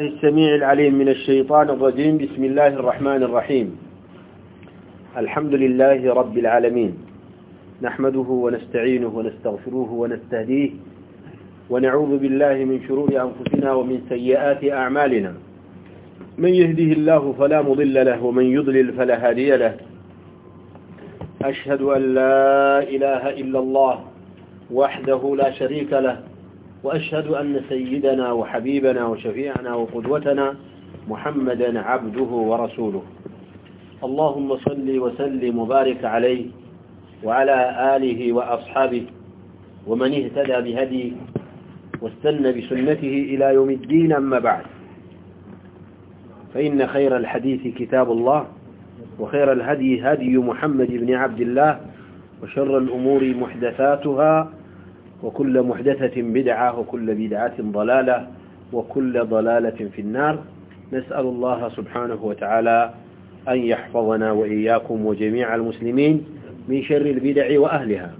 السميع العليم من الشيطان الرجيم بسم الله الرحمن الرحيم الحمد لله رب العالمين نحمده ونستعينه ونستغفره ونستهديه ونعوذ بالله من شرور أنفسنا ومن سيئات أعمالنا من يهديه الله فلا مضل له ومن يضلل فلا هادي له أشهد أن لا إله إلا الله وحده لا شريك له وأشهد أن سيدنا وحبيبنا وشفيعنا وقدوتنا محمدا عبده ورسوله اللهم صل وسلم مبارك عليه وعلى آله وأصحابه ومن اهتدى بهديه واستنى بسنته إلى يوم الدين أما بعد فإن خير الحديث كتاب الله وخير الهدي هدي محمد بن عبد الله وشر الأمور محدثاتها وكل محدثة بدعة وكل بدعة ضلالة وكل ضلالة في النار نسأل الله سبحانه وتعالى أن يحفظنا وإياكم وجميع المسلمين من شر البدع وأهلها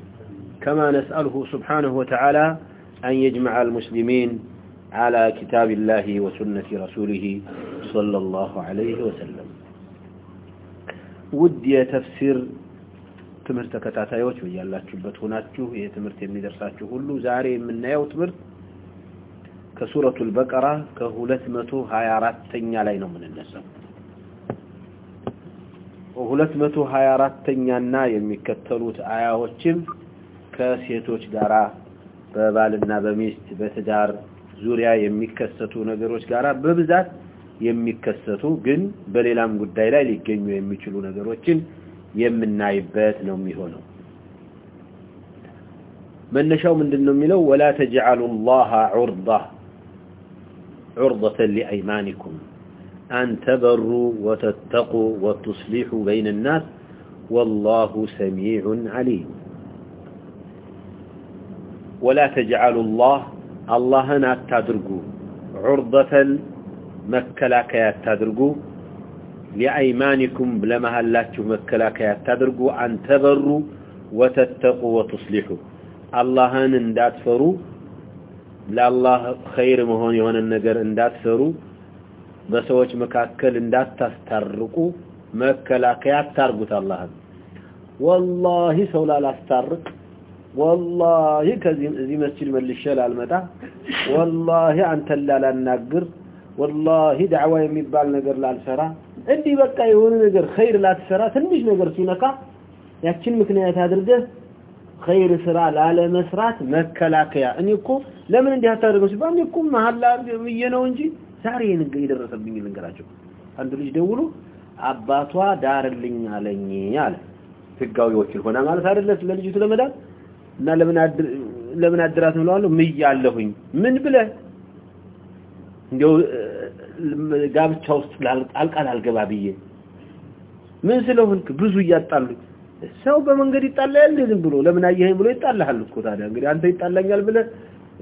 كما نسأله سبحانه وتعالى أن يجمع المسلمين على كتاب الله وسنة رسوله صلى الله عليه وسلم ودي تفسير ትምህርት ተከታታዮች በያላችሁበት ሆናችሁ ይሄ ትምህርት የሚደርሳችሁ ሁሉ ዛሬ የምናየው ትምህርት ከሱረቱ አልበቀራ ከ224ኛ ላይ ነው የምንነሳው 224ኛና የሚከተሉት አያዎችም ከሴቶች ጋራ በባልና በሚስት በትዳር ዙሪያ የሚከሰቱ ነገሮች ጋራ በብዛት የሚከሰቱ ግን በሌላም ጉዳይ ላይ ሊገኙ የሚችሉ ነገሮችን የምናይበት ነው የሚሆነው መነሻው ምንድነው የሚለው ولا تجعلوا الله عرضه عرضه لايمانكم ان تبروا وتتقوا وتصلحوا بين الناس والله سميع عليم ولا تجعلوا الله اللهنا تدرجوا عرضه مكلاكيا تدرجوا لأيمانكم لما هلاتشو مكلاك يتدرقوا أن تبروا وتتقوا وتصلحوا اللهان اندات فروا لالله خير مهون يوان النقر اندات فروا بس وش مكاكل اندات تسترقوا مكلاك يتدرقوا تاللهان والله سولا لا استرق والله كزي مسجل من الشلال المدى والله أنت اللا لا النقر والله دعوة يميبال نقر لا الفراء እንዲ በቃ የሆነ ነገር خیر ላትሰራ ትንሽ ነገር ሲነካ ያችን ምክንያት አድርገ خیر ስራ ላለመስራት መከላከያ እኔኮ ለምን እንዲህ አታደርገው ሲባል እኔኮ መhalla የየነው እንጂ ዛሬ ንግ ይደረሰብኝ ልንገራቸው አንዱ ልጅ ደውሉ አባቷ ዳርልኝ አለኝ አለ ትጋውዮችን ሆነ ማለት አይደለ ስለልጅቱ ለመዳን እና ለምን አድር ለምን አድራት ምላው ምን ብለ እንዴው ጋብቻ ውስጥ አልቃል ላልገባ ብዬ ምን ስለሆንክ ብዙ እያጣሉ ሰው በመንገድ ይጣላል እንዴ? ዝም ብሎ ለምን አየኸኝ ብሎ ይጣላል እኮ። ታዲያ እንግዲህ አንተ ይጣላኛል ብለህ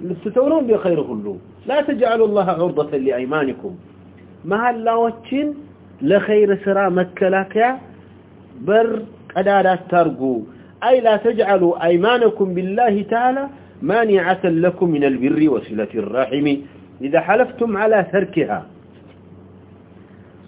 ልትተው ነው እንዴ? ኸይር ሁሉ لا تجعلوا الله عرضة لأيمانكم መሐላዎችን ለኸይር ስራ መከላከያ በር ቀዳዳ አታርጉ። አይ لا تجعلوا أيمانكم بالله تعالى مانعة لكم من البر وصلة الرحم إذا حلفتم على تركها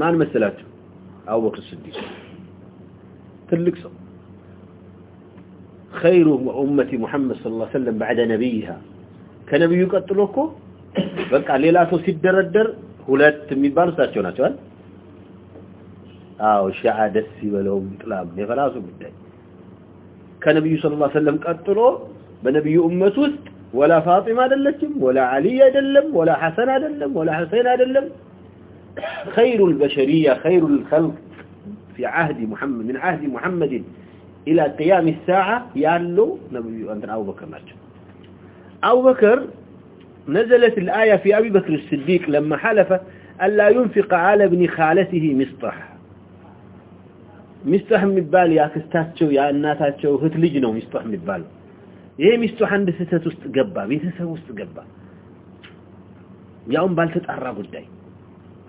ማን መሰላችሁ አቡበክር ስዲቅ ትልቅ ሰው ኸይሩ ኡመቲ ሙሐመድ ሰለላሁ ዐለይሂ ወሰለም ባዕደ ነቢይሃ ከነቢዩ ቀጥሎ እኮ በቃ ሌላ ሰው ሲደረደር ሁለት የሚባሉ እሳቸው ናቸው አይደል አዎ ሺዓ ደስ ይበለውም ጥላም የፈራሱ ጉዳይ ከነቢዩ ሰለላሁ ዐለይሂ ወሰለም ቀጥሎ በነቢዩ ኡመት ውስጥ ወላ ፋጢማ አይደለችም ወላ አልይ አይደለም ወላ ሐሰን አይደለም ወላ ሁሴን አይደለም خير البشرية خير الخلق في عهد محمد من عهد محمد إلى قيام الساعة يالو نبي أبو بكر مرجو أبو بكر نزلت الآية في أبي بكر السديك لما حلف ألا ينفق على ابن خالته مصطح مصطح مبال يا كستاتشو يا الناتاتشو هتلجنو مصطح مبال ايه مصطح عند ستة تستقبى بيتسة تستقبى يا أم بالتت أرى قدائي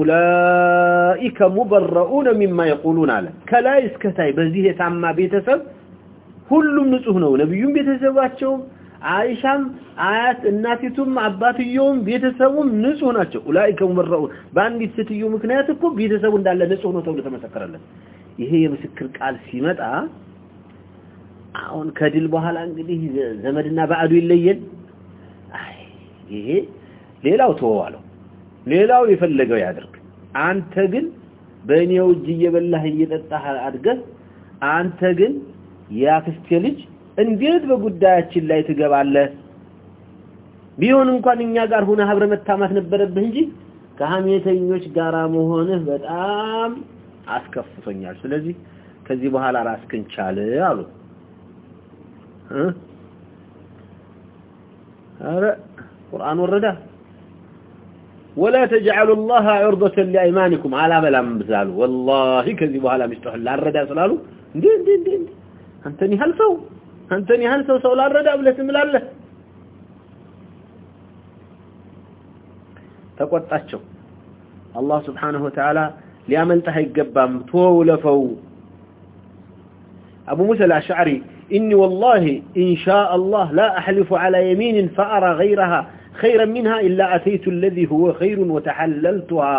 أولئك مبرؤون مما يقولون على كلا يسكتاي بذيه تعمى بيتسب هلوم نسوهنو نبيون بيتسباتهم عائشام آيات الناتيتم عبات اليوم بيتسبون نسوهناتشو أولئك مبرؤون بان ستيو اليوم كنياتكو بيتسبون دعلا نسوهنو تولي تما سكر الله يهي يمسكر كعال سيمت عون كدل بوهال انجليه زمدنا بعدو الليين ايه ليه لو ሌላው ይፈልገው ያድርግ አንተ ግን በእኔው እጅ እየበላህ እየጠጣህ አድርገህ አንተ ግን ያክስቴ ልጅ እንዴት በጉዳያችን ላይ ትገባለህ ቢሆን እንኳን እኛ ጋር ሆነ አብረ መታማት ነበረብህ እንጂ ከሐሜተኞች ጋራ መሆንህ በጣም አስከፍቶኛል ስለዚህ ከዚህ በኋላ ራስክን ቻል አሉ አረ ቁርአን ወረዳ ولا تجعلوا الله عرضة لأيمانكم على بلا مبزال والله كذبوا هلا مستوح الله الرداء سلالو دين دين دين دي هنتني هل سو هنتني هل سو سو الرداء بلا سملا الله تقوى التحشو الله سبحانه وتعالى لأمل تحيق قبام توو لفو أبو موسى الأشعري إني والله إن شاء الله لا أحلف على يمين فأرى غيرها خيرا منها إلا أتيت الذي هو خير وتحللتها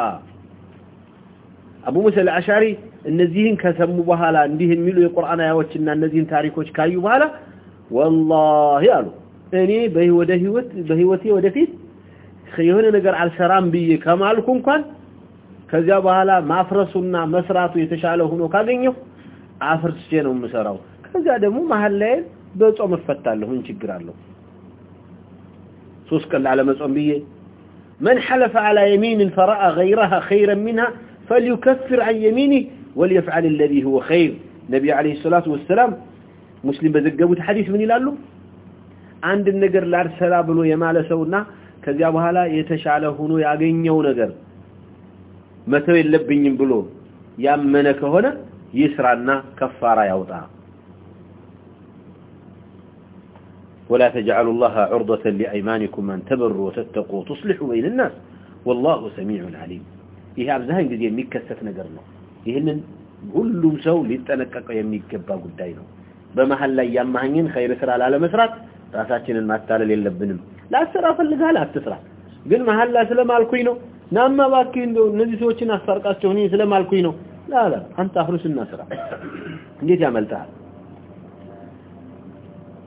أبو موسى العشاري النزيهن كسموا بها لأنديهن ملوا القرآن يا وجهنا النزيهن تاريخوش كايو بها والله يالو يعني بهوته ودفيت خيهن نقر على السرام بي كمالكم كان كذا بها لأفرسنا مسراتو يتشعلهن وكاقينيو أفرس جينهم مسراو كذا دمو محل ليل بيطعم الفتال لهم انشي قرار لهم ሶስት ቀን ላለመጾም ብዬ من حلف على يمين فرأى غيرها خيرا منها فليكفر عن يمينه وليفعل الذي هو خير نبي عليه الصلاة والسلام مسلم بذقبوت حديث من يلالو عند النقر لارسلا بلو يمال سونا ከዚያ በኋላ የተሻለ ሆኖ ያገኘው ነገር መተው የለብኝም ብሎ ያመነ ከሆነ ይስራና ከፋራ ያውጣ ولا تجعلوا الله عرضة لأيمانكم أن تبروا وتتقوا وتصلحوا بين الناس والله سميع عليم إيه عبزهان قد يميك كثف نقرنا إيه إنن كل سو لتنكك يميك كبا قدينه بمحل لي يمهنين خير سرع على مسرات راساتين المعتال لي اللبنم لا سرع فلقها لا تسرع قل محل لا سلام الكوينو نعم ما باكين دو نزي سوچنا سرقات شهنين سلام الكوينو لا لا أنت أخرس الناس رأى جيت يا ملتها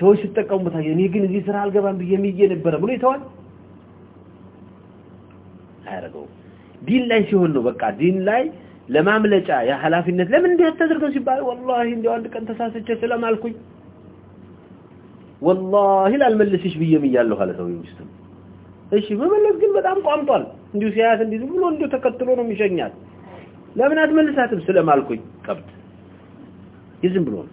ሰዎች ሲጠቀሙበት አየ እኔ ግን እዚህ ስራ አልገባም ብዬ ምዬ ነበረ ብሎ ይተዋል አያደርገው ዲን ላይ ሲሆን ነው በቃ ዲን ላይ ለማምለጫ የሀላፊነት ለምን እንዲህ አታደርገው ሲባል ወላሂ እንዲ አንድ ቀን ተሳስቼ ስለማልኩኝ ወላሂ ላልመለስሽ ብዬ ምያለሁ አለ ሰው ሚስት እሺ መመለስ ግን በጣም ቋምጧል እንዲሁ ሲያያት እንዲ ብሎ እንዲሁ ተከትሎ ነው የሚሸኛት ለምን አትመልሳትም ስለማልኩኝ ቀብድ ይዝም ብሎ ነው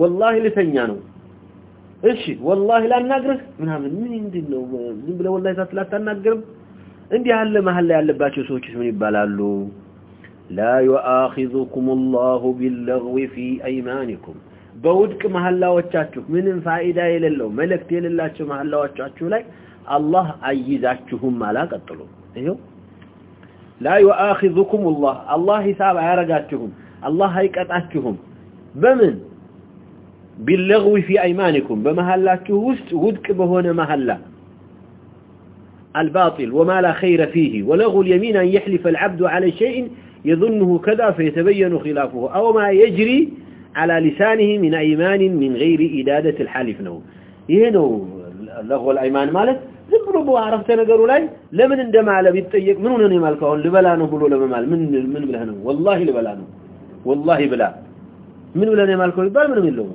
والله ልተኛ ነው እሺ والله ላናግርህ ምናምን ምን እንደው ዝም ብለ والله ሳትላታናግርም እንዲህ ያለ መሐል ላይ ያለባቸው ሰዎች ምን ይባላሉ لا يؤاخذكم الله باللغو في ايمانكم በውድቅ መሐላዎቻችሁ ምንም ፋይዳ የሌለው መልእክት የሌላቸው መሐላዎቻችሁ ላይ አላህ አይዛችሁም አላቀጥሉ ይሄው لا يؤاخذكم الله الله حساب አያረጋችሁም الله አይቀጣችሁም በምን باللغو في أيمانكم بمهلاته ودك بهون مهلا الباطل وما لا خير فيه ولغو اليمين أن يحلف العبد على شيء يظنه كذا فيتبين خلافه أو ما يجري على لسانه من أيمان من غير إدادة الحالف نو يهنو اللغو الأيمان مالك ذكروا بو عرفتنا قالوا لي لمن اندمع لبيتيك منو نني مالكهون لبلانه بلو لما مال من, من بلانه والله لبلانه والله بلا من بلانه مالكهون بل منو من اللغو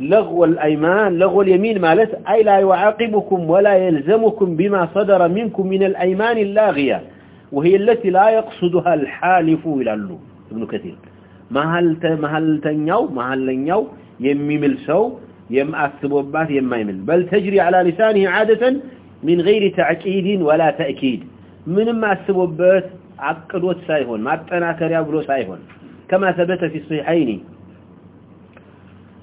لغو الأيمان لغو اليمين ما لس أي لا يعاقبكم ولا يلزمكم بما صدر منكم من الأيمان اللاغية وهي التي لا يقصدها الحالف إلى اللو ابن كثير ما هل ما هل تنيو ما هل لنيو يميم السو يم أثب وبات يم ميمل بل تجري على لسانه عادة من غير تعكيد ولا تأكيد من ما أثب وبات عقل وتسايهون ما تناكر يا بلو سايهون كما ثبت في الصحيحين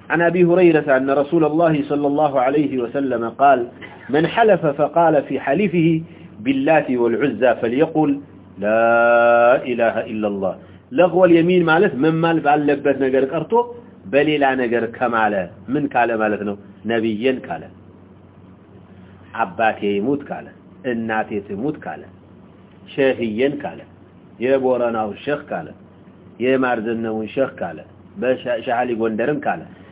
عن أبي هريرة أن رسول الله صلى الله عليه وسلم قال من حلف فقال في حليفه باللات والعزة فليقول لا إله إلا الله لغو اليمين مالث من مال بألبت نقر كرتو بل لا نقر كمالة من كالة مالثنا نبيا كالة عباتي يموت كالة الناتي تموت كالة شاهيا كالة يبورانا الشيخ كالة يمارزنه الشيخ كالة بشحالي قندرن كالة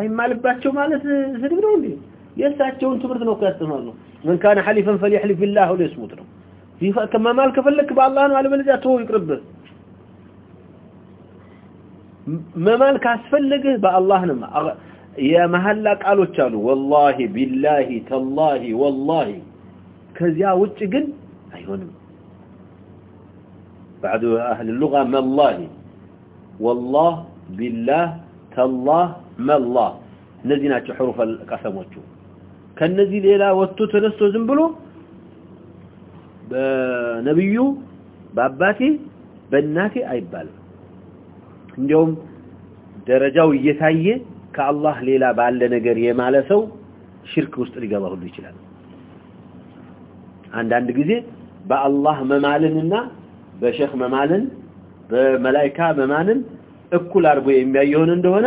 አይማልባቸው ማለት ስድብ ነው እንዴ የእሳቸውን ትምህርት ነው ያስተማሩ ምን كان حليفا فليحلف بالله ولا يصمت ነው كما مال كفلك بالله ነው አለበለዚያ ተው ይቅርብህ መማል ካስፈልግህ በአላህ ነው የመሐላ ቃሎች አሉ والله بالله تالله والله ከዚያ ውጭ ግን አይሆንም بعد اهل اللغه ما الله والله بالله تالله መላ እነዚህ ናቸው حروف القسمዎቹ ከነዚህ ሌላ ወጥቶ ተነስተው ዝም ብሎ በነብዩ በአባቴ በእናቴ አይባልም እንዲያውም ደረጃው እየታየ ከአላህ ሌላ ባለ ነገር የማለሰው ሽርክ ውስጥ ሊገባ ሁሉ ይችላል አንዳንድ ጊዜ በአላህ መማልንና በሼክ መማልን በመላእካ መማልን እኩል አርጎ የሚያየውን እንደሆነ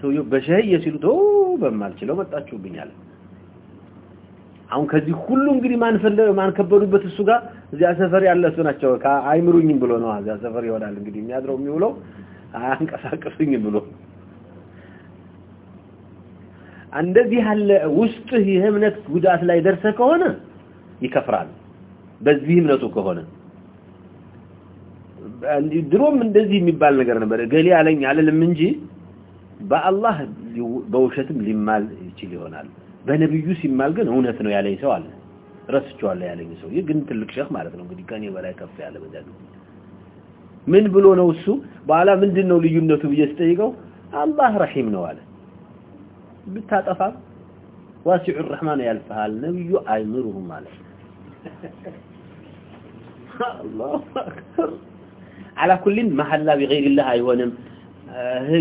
ሰውየው በሸህዬ ሲሉ ተው በማልችለው መጣችሁብኝ አለ። አሁን ከዚህ ሁሉ እንግዲህ ማን ፈለው ማን ከበዱበት እሱ ጋር እዚያ ሰፈር ያለ እሱ ናቸው። አይምሩኝም ብሎ ነው እዚያ ሰፈር ይሆናል እንግዲህ የሚያድረው የሚውለው አንቀሳቅሱኝም ብሎ እንደዚህ ያለ ውስጥህ ይህ እምነት ጉዳት ላይ ደርሰህ ከሆነ ይከፍራል። በዚህ እምነቱ ከሆነ ድሮም እንደዚህ የሚባል ነገር ነበር። ገሌ አለኝ አለልም እንጂ በአላህ በውሸትም ሊማል ይችል ይሆናል በነብዩ ሲማል ግን እውነት ነው ያለኝ ሰው አለ ረስቸዋለሁ ያለኝ ሰው ይህ ግን ትልቅ ሸህ ማለት ነው እንግዲህ ከኔ በላይ ከፍ ያለ በዛ ምን ብሎ ነው እሱ በኋላ ምንድን ነው ልዩነቱ ብዬ ስጠይቀው አላህ ረሒም ነው አለ ብታጠፋም ዋሲዑ ረሕማን ያልፍሃል ነብዩ አይምሩህም ማለት አላሁ አክበር على كل محل بغير الله ايوانم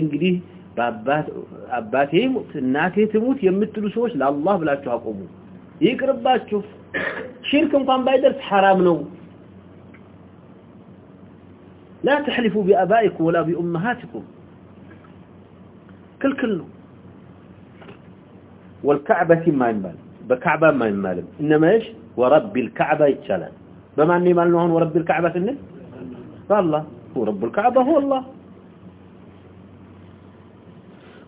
እንግዲህ አባቴ ሙት እናቴ ትሙት የምትሉ ሰዎች ለአላህ ብላችሁ አቆሙ ይቅርባችሁ ሽርክ እንኳን ባይደርስ حرام ነው لا تحلفوا بآبائكم ولا بأمهاتكم كل كله والكعبة ما ينبال بكعبة ما ينبال إنما إيش ورب الكعبة يتشالان بما أني مالنا هون ورب الكعبة إنه فالله هو رب الكعبة هو الله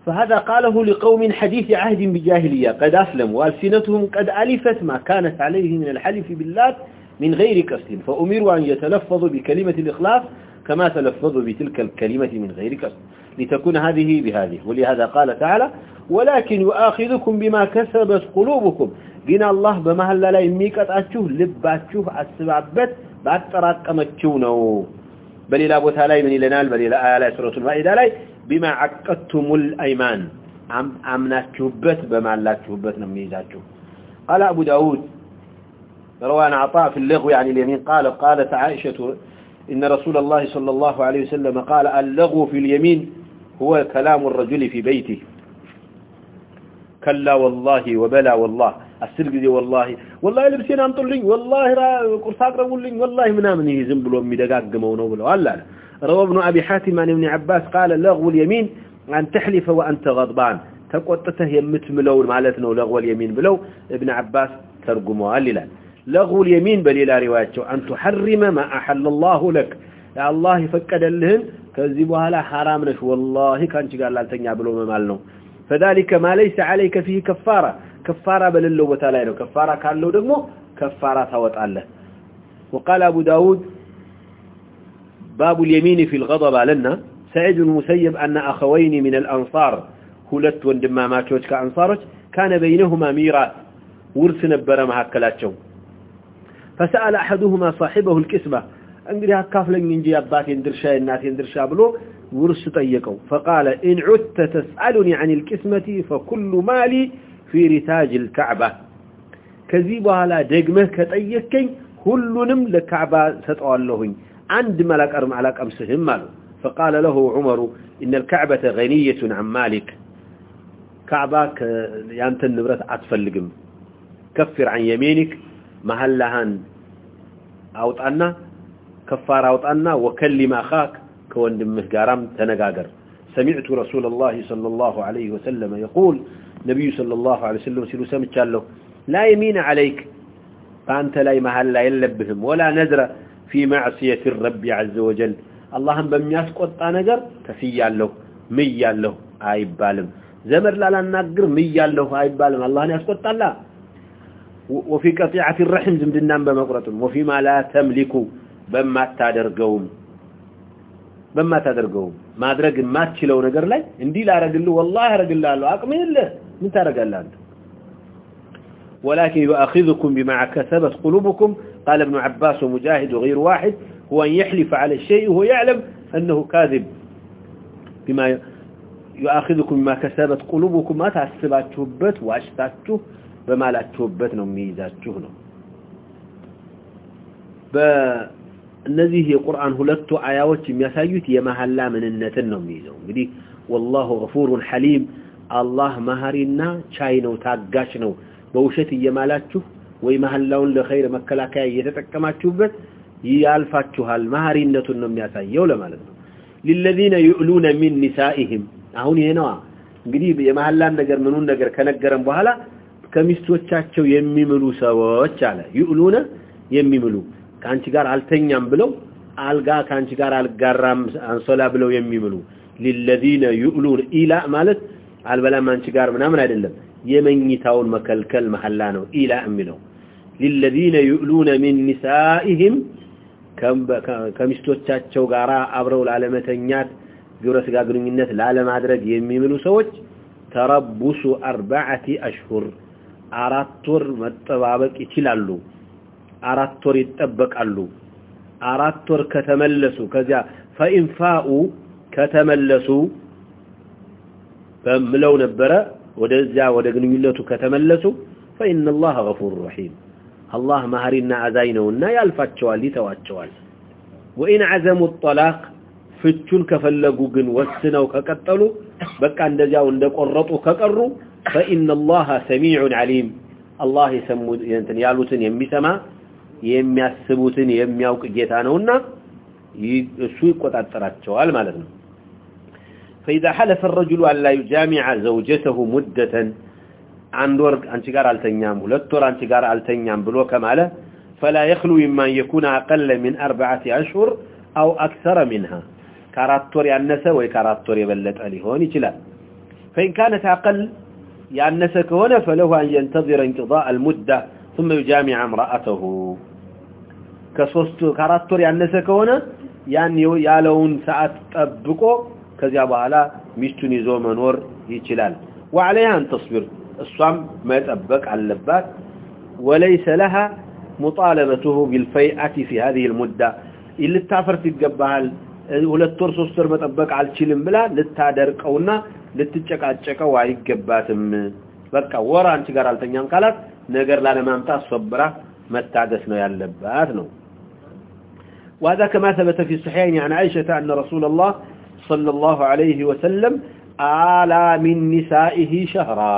فهذا قاله لقوم حديث عهد بجاهلية قد أسلموا والسنتهم قد ألفت ما كانت عليه من الحلف بالله من غير كسل فأمروا أن يتلفظوا بكلمة الإخلاف كما تلفظوا بتلك الكلمة من غير كسل لتكون هذه بهذه ولهذا قال تعالى ولكن يؤاخذكم بما كسبت قلوبكم قنا الله بمهل لا يميكت أتشوه لباتشوه أسبابت باتراك أمتشونه بل إلى أبو ثالي من إلى نال بل إلى آية سورة المائدة بما عقدتم الايمان ام امناتوبت بما لاچوبت نميزاچو قال ابو داود روى عطاء في اللغو يعني اليمين قال قالت عائشه ان رسول الله صلى الله عليه وسلم قال اللغو في اليمين هو كلام الرجل في بيته كلا والله وبلا والله السلقي والله والله لبسين انطلني والله قرصا قربولني والله منامني زنبلو ميدغاغمو نو بلا الله روى ابن أبي حاتم عن ابن عباس قال لغو اليمين أن تحلف وأنت غضبان تقول يمت ملو المعلتنا لغو اليمين بلو ابن عباس ترقموا أليلا لغو اليمين بل إلى روايته أن تحرم ما أحل الله لك يا الله فكد اللهم كذبها لا حرام نش والله كان قال لا تنجع بلو ممالنا فذلك ما ليس عليك فيه كفارة كفارة بل اللو وتالينه كفارة كان له دمه كفارة وتاله وقال أبو داود باب اليمين في الغضب لنا سعيد المسيب أن أخوين من الأنصار هلت واندمامات وجك أنصارك كان بينهما ميراث ورث برمها مع فسأل أحدهما صاحبه الكسبة انقري هكاف لن ينجي أباتي اندرشا الناس اندرشا بلو ورس طيقوا فقال إن عدت تسألني عن الكسمة فكل مالي في رتاج الكعبة كذيبها لا دقمه كتأيكين كلنم لكعبة ستعالهين عند ملك أرم على أمسهم ماله فقال له عمر إن الكعبة غنية عن مالك كعبك يانت النبرة أطفال لقم كفر عن يمينك مهلهان أوت كفار أوت أنا وكلم أخاك كون دمهجارم تنقاقر سمعت رسول الله صلى الله عليه وسلم يقول نبي صلى الله عليه وسلم سيلو سامت لا يمين عليك فأنت لا يمهل لا يلبهم ولا نذره في معصية الرب عز وجل اللهم بمياس قطة نجر كفي يالله مي يالله آي بالم زمر لا لن نقر مي يالله بالم الله نياس قطة لا وفي كطيعة الرحم زمد النام وفي ما لا تملك بما تادر بما تادر ما أدرك ما تشلو نقر لي اندي لا رجل له والله رجل له أقمين الله من تارك الله ولكن يؤخذكم بما كسبت قلوبكم قال ابن عباس ومجاهد وغير واحد هو أن يحلف على الشيء وهو يعلم أنه كاذب بما يؤاخذكم بما كسبت قلوبكم ما تعصبات تهبت وأشتات ته بما لا تهبت نميزات تهنا فالنزيه القرآن هلتو عياوات يساجوت يمهلا من النتن نميزهم والله غفور حليم الله مهرنا شاينو تاقاشنو بوشتي يمالات تهنا ወይ መሐላውን ለኸይር መከላከያ እየተጠቀማችሁበት ይያልፋችኋል ማህሪነቱን ነው የሚያሳየው ለማለት ነው للذين يؤلون من نسائهم አሁን ይሄ ነው እንግዲህ የመሐላን ነገር ምኑን ነገር ከነገረም በኋላ ከሚስቶቻቸው የሚምሉ ሰዎች አለ ይኡሉነ የሚምሉ ካንቺ ጋር አልተኛም ብለው አልጋ ካንቺ ጋር አልጋራም አንሶላ ብለው የሚምሉ للذين يؤلون الى ማለት አልበላም አንቺ ጋር ምናምን አይደለም የመኝታውን መከልከል መሐላ ነው ኢላ የሚለው للذين يؤلون من نسائهم ከሚስቶቻቸው ጋራ አብረው ለዓለመተኛት ግብረስ ጋር ግንኙነት ላለማድረግ የሚምሉ ሰዎች ተረቡሱ አርባዓቲ አሽሁር አራት ወር መጠባበቅ ይችላሉ አራት ወር ይጠበቃሉ አራት ወር ከተመለሱ ከዚያ ፈኢንፋኡ ከተመለሱ በምለው ነበረ ወደዚያ ወደ ግንኙነቱ ከተመለሱ ፈኢናላህ ገፉር ረሒም አላህ መሐሪና አዛኝ ነውና ያልፋቸዋል ይተዋቸዋል ወኢን ዐዘሙ الطلاق ፍቹን ከፈለጉ ግን ወስነው ከቀጠሉ በቃ እንደዚያው እንደቆረጡ ከቀሩ فإن الله سميع عليم الله يسمو እንትን ያሉትን የሚሰማ የሚያስቡትን የሚያውቅ ጌታ ነውና እሱ ይቆጣጠራቸዋል ማለት ነው فإذا حلف الرجل أن لا يجامع زوجته مدة አንድ ወር አንቺ ጋር አልተኛም ሁለት ወር አንቺ ጋር አልተኛም ብሎ ከማለ فلا يخلو مما يكون اقل من اربعه اشهر او اكثر منها ከአራት ወር ያነሰ ወይ ከአራት ወር የበለጠ ሊሆን ይችላል فان كانت اقل ያነሰ ከሆነ فله ان ينتظر انقضاء المده ثم يجامع امراته ከሶስት ከአራት ወር ያነሰ ከሆነ ያን ያለውን ሰዓት ጠብቆ ከዚያ በኋላ ሚስቱን ይዞ መኖር ይችላል وعليها ان تصبر እሷም መጠበቅ አለባት وليس لها مطالبته بالفيئه في هذه المده اللي تافرت ይገባል ሁለት ወር ሶስት ወር መጠበቅ አልችልም ብላ ልታደርቀውና ልትጨቃጨቀው አይገባትም በቃ ወር አንቺ ጋር አልተኛም ካላት ነገር ላለማምጣት ሶብራ መታገስ ነው ያለባት ነው وهذا كما ثبت في الصحيحين عن عائشة أن رسول الله صلى الله عليه وسلم آلى من نسائه شهرا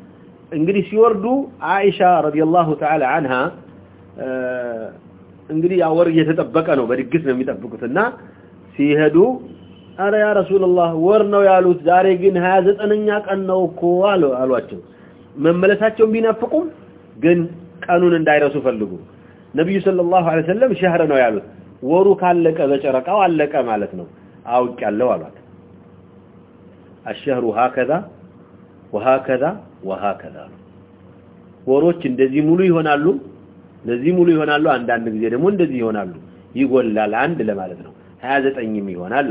እንግዲህ ሲወርዱ አኢሻ ረዲየላሁ ተዓላ አንሃ እንግዲህ ያ ወር እየተጠበቀ ነው በድግስ ነው የሚጠብቁትና ሲሄዱ አረ ያ ረሱላህ ወር ነው ያሉት ዛሬ ግን ሀያ ዘጠነኛ ቀን ነው እኮ አሉ አሏቸው መመለሳቸውን ቢናፍቁም ግን ቀኑን እንዳይረሱ ፈልጉ ነቢዩ ሰለላሁ ዐለይሂ ወሰለም ሸህር ነው ያሉት ወሩ ካለቀ በጨረቃው አለቀ ማለት ነው አውቅ ያለው አሏት አሸህሩ ሀከዛ ወሀከዛ ወሃከዛ ወሮች እንደዚህ ሙሉ ይሆናሉ እንደዚህ ሙሉ ይሆናሉ አንዳንድ ጊዜ ደግሞ እንደዚህ ይሆናሉ ይጎላል አንድ ለማለት ነው 29ም ይሆናል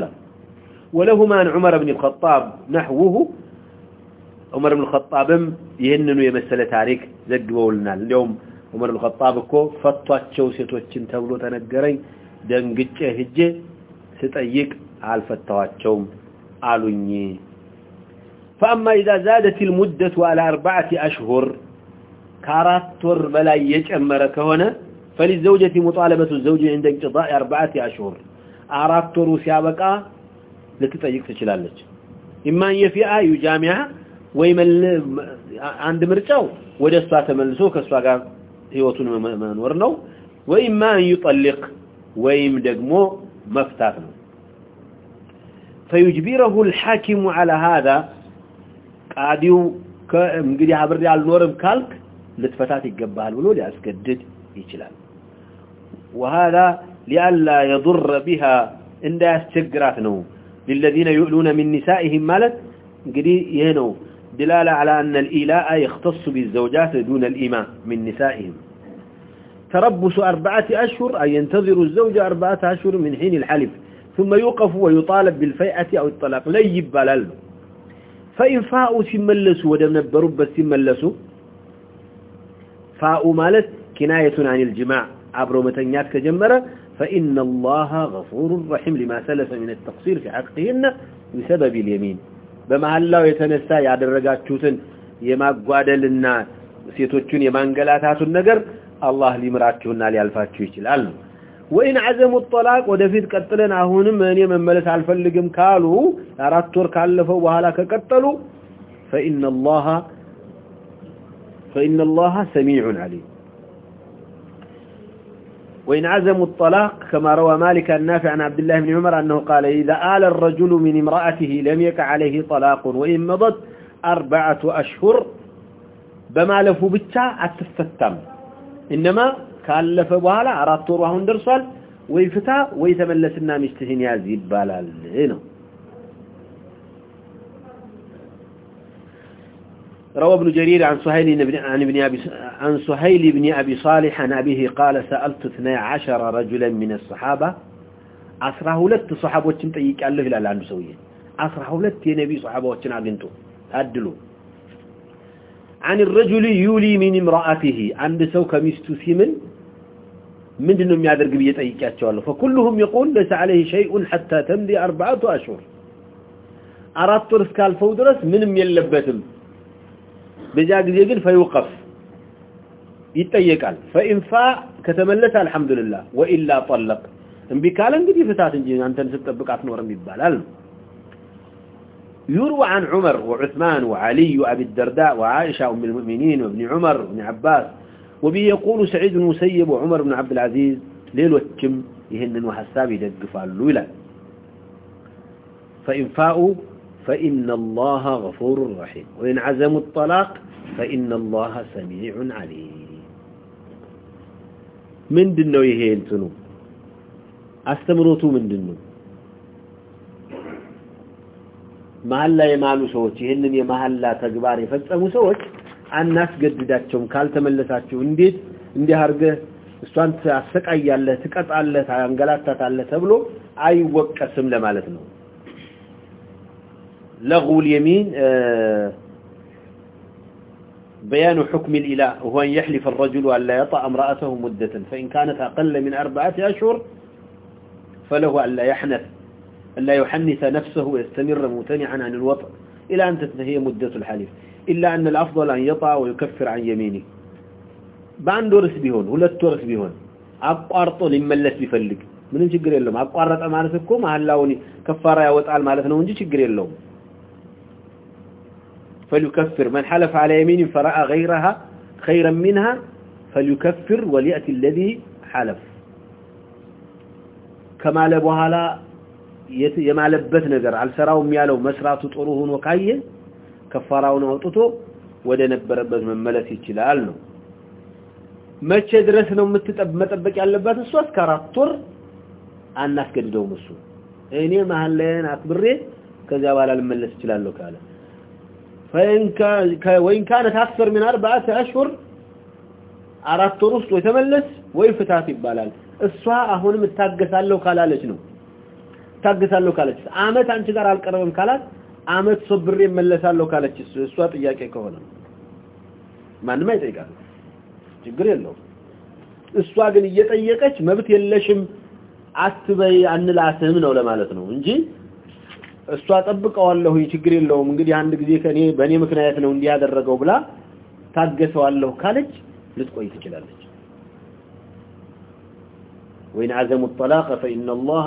ወለሁማ አን ዑመር ኢብኑ ኸጣብ ነህውሁ ዑመር ኢብኑ ኸጣብም ይሄንኑ የመሰለ ታሪክ ዘግበውልናል እንደውም ዑመር ኢብኑ ኸጣብ እኮ ፈቷቸው ሴቶችን ተብሎ ተነገረኝ ደንግጬ ህጄ ስጠይቅ አልፈታዋቸውም አሉኝ فأما إذا زادت المدة على أربعة أشهر كارتر بلا يجأمرك هنا فللزوجة مطالبة الزوج عند انقضاء أربعة أشهر أرابتر وسيابك لتطيق تشلالك إما أن يفئة يجامع ويمل عند مرتو ودستوى تملسو كسوى هيوتون ما نورنو وإما أن يطلق ويمدقمو مفتاقنو فيجبره الحاكم على هذا ቃዲው እንግዲህ አብሬ አልኖርም ካልክ ልትፈታት ይገባል ብሎ ሊያስገድድ ይችላል وهذا لئلا يضر بها እንደ ያስቸግራት ነው للذين يؤلون من نسائهم ማለት እንግዲህ ይሄ ነው دلالة على أن الإلاء يختص بالزوجات دون الإماء من نسائهم تربص أربعة أشهر أي ينتظر الزوجة أربعة أشهر من حين الحلف ثم يوقف ويطالب بالفيئة أو الطلاق لا يبالله فإنفاءوا سيملسوا ودم نبروا بس سيملسوا فاءوا مالت كناية عن الجماع عبروا متنيات كجمرة فإن الله غفور رحيم لما سلف من التقصير في حقهن بسبب اليمين بما الله يتنسى يعد الرقات شوثن يما قواد للناس سيتوتشون يما انقلاتات الله لمرات شوثن لألفات وإن عزموا الطلاق ودفيد قتلنا هون مني من ملس على الفلقم كالو أراد ترك ألفوا وهلاك قتلوا فإن الله فإن الله سميع عليم وإن عزموا الطلاق كما روى مالك النافع عن عبد الله بن عمر أنه قال إذا آل الرجل من امرأته لم يك عليه طلاق وإن مضت أربعة أشهر بما لفوا بتا أتفتتم إنما ካለፈ በኋላ አራት ወር አሁን ደርሷል ወይ ፍታ ወይ ተመለስና ሚስትህን ያዝ ይባላል ነው روى ابن جرير عن سهيل بن عن ابن ابي عن سهيل بن ابي صالح عن ابيه قال سالت 12 رجلا من الصحابه 12 صحابوتين طيق يالله الى عند سويه 12 النبي صحابوتين اغنتو عدلوا عن الرجل يولي من امرأته عند سوك ميستو سيمن من دنهم يعدر قبية ايكات شواله فكلهم يقول ليس عليه شيء حتى تمضي أربعة أشهر أراد طرس كالفو درس من ميلبتهم بجاق ديقل فيوقف يتيقال يتأيكال فإنفاء كتملت الحمد لله وإلا طلق انبكالا قد يفتات انجين انتن ستبقات نورا ميبالا لهم يروى عن عمر وعثمان وعلي وأبي الدرداء وعائشة أم المؤمنين وابن عمر وابن عباس وبي يقول سعيد المسيب وعمر بن عبد العزيز ليل وكم يهنن وحسابي دقفا اللولا فإن فاؤوا فإن الله غفور رحيم وإن عزموا الطلاق فإن الله سميع عليم من دنو يهيلتنو أستمرتوا من دنو መሐላ የማሉ ሰዎች ይህንን የመሐላ ተግባር የፈጸሙ ሰዎች አናስገድዳቸውም ካልተመለሳችሁ እንዴት እንዲህ አድርገህ እሷን ታሰቃያለህ ትቀጣለህ ታንገላታታለህ ተብሎ አይወቀስም ለማለት ነው لغو اليمين بيان حكم الإله هو أن يحلف الرجل أن لا يطع امرأته مدة فإن كانت أقل من أربعة أشهر فله أن لا يحنث ألا يحنث نفسه ويستمر ممتنعا عن الوطء إلى أن تتنهي مدة الحليف إلا أن الأفضل أن يطع ويكفر عن يمينه بعد دورس بهون ولا تورس بهون أقارطوا لملس بفلك من انش قرير لهم أقارط أمارسكم أهلاوني كفارة يوطع المالثنا من انش قرير لهم فليكفر من حلف على يمين فرأى غيرها خيرا منها فليكفر وليأتي الذي حلف كما لبوها لا የማለበት ነገር አልሰራውም ያለው መስራቱ ጥሩ ሆኖ ካየ ከፋራውን አውጥቶ ወደ ነበረበት መመለስ ይችላል ነው መቼ ድረስ ነው የምትጠብ መጠበቅ ያለበት እሱ እስከ አራት ወር አናስገድደውም እሱ እኔ መሀል ላይን አክብሬ ከዚያ በኋላ ልመለስ ይችላለሁ ካለ ወይን ካነ ታክፈር ሚን አርባት አሽሁር አራት ወር ውስጥ ወይ ተመለስ ወይ ፍታት ይባላል እሷ አሁንም እታገሳለሁ ካላለች ነው ታግሳለሁ ካለች አመት አንቺ ጋር አልቀርብም ካላት አመት ሶብር ይመለሳለሁ ካለች እሷ ጥያቄ ከሆነ ማንም አይጠይቃት ችግር የለውም እሷ ግን እየጠየቀች መብት የለሽም አትበይ አንላትም ነው ለማለት ነው እንጂ እሷ ጠብቀዋለሁ ችግር የለውም እንግዲህ አንድ ጊዜ ከኔ በእኔ ምክንያት ነው እንዲያደረገው ብላ ታገሰዋለሁ ካለች ልትቆይ ትችላለች ወይን አዘሙ الطلاق فإن الله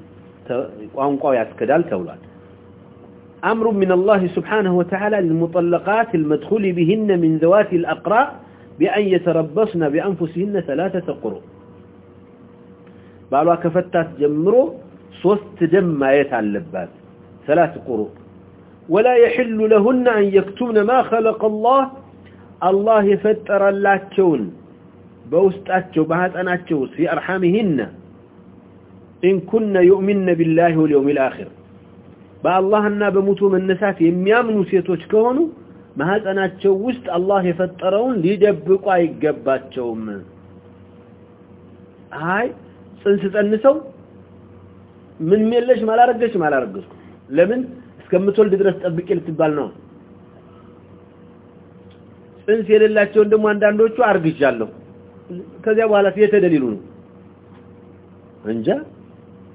قوانقوا ياسكدال تولاد امر من الله سبحانه وتعالى للمطلقات المدخول بهن من ذوات الاقراء بان يتربصن بانفسهن ثلاثه قرء بالوا كفتات جمرو ثلاث دم ما يتعلبات ثلاث قرء ولا يحل لهن ان يكتمن ما خلق الله الله يفطر لاچون بوسطاچو بحصناچو في ارحامهن ان كنا يؤمن بالله واليوم الاخر بقى الله أننا بموتوا من النساء في إميام نسيتوا شكوهنوا ما هذا أنا تشوست الله يفترون ليدبقوا أي قبات شوهما هاي سنسيت النساء من مين لاش مالا رجلش مالا رجلش لمن اسكمتوا اللي درست أبك اللي تبال نوم سنسي لله تشوه دموا عندها عندها تشوه عربي جاله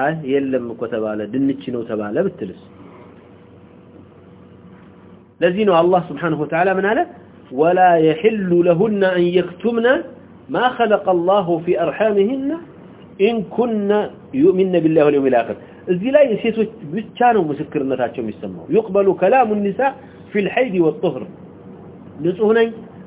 አይ የለም እኮ ተባለ ድንች ነው ተባለ ብትልስ ለዚህ ነው አላህ Subhanahu Wa Ta'ala ምን አለ ولا يحل لهن ان يكتمن ما خلق الله في ارحامهن ان كن يؤمن بالله واليوم الاخر እዚ ላይ ሴቶች ብቻ ነው ምስክርነታቸው የሚሰማው يقبل كلام النساء في الحيض والطهر ንጹህ ነኝ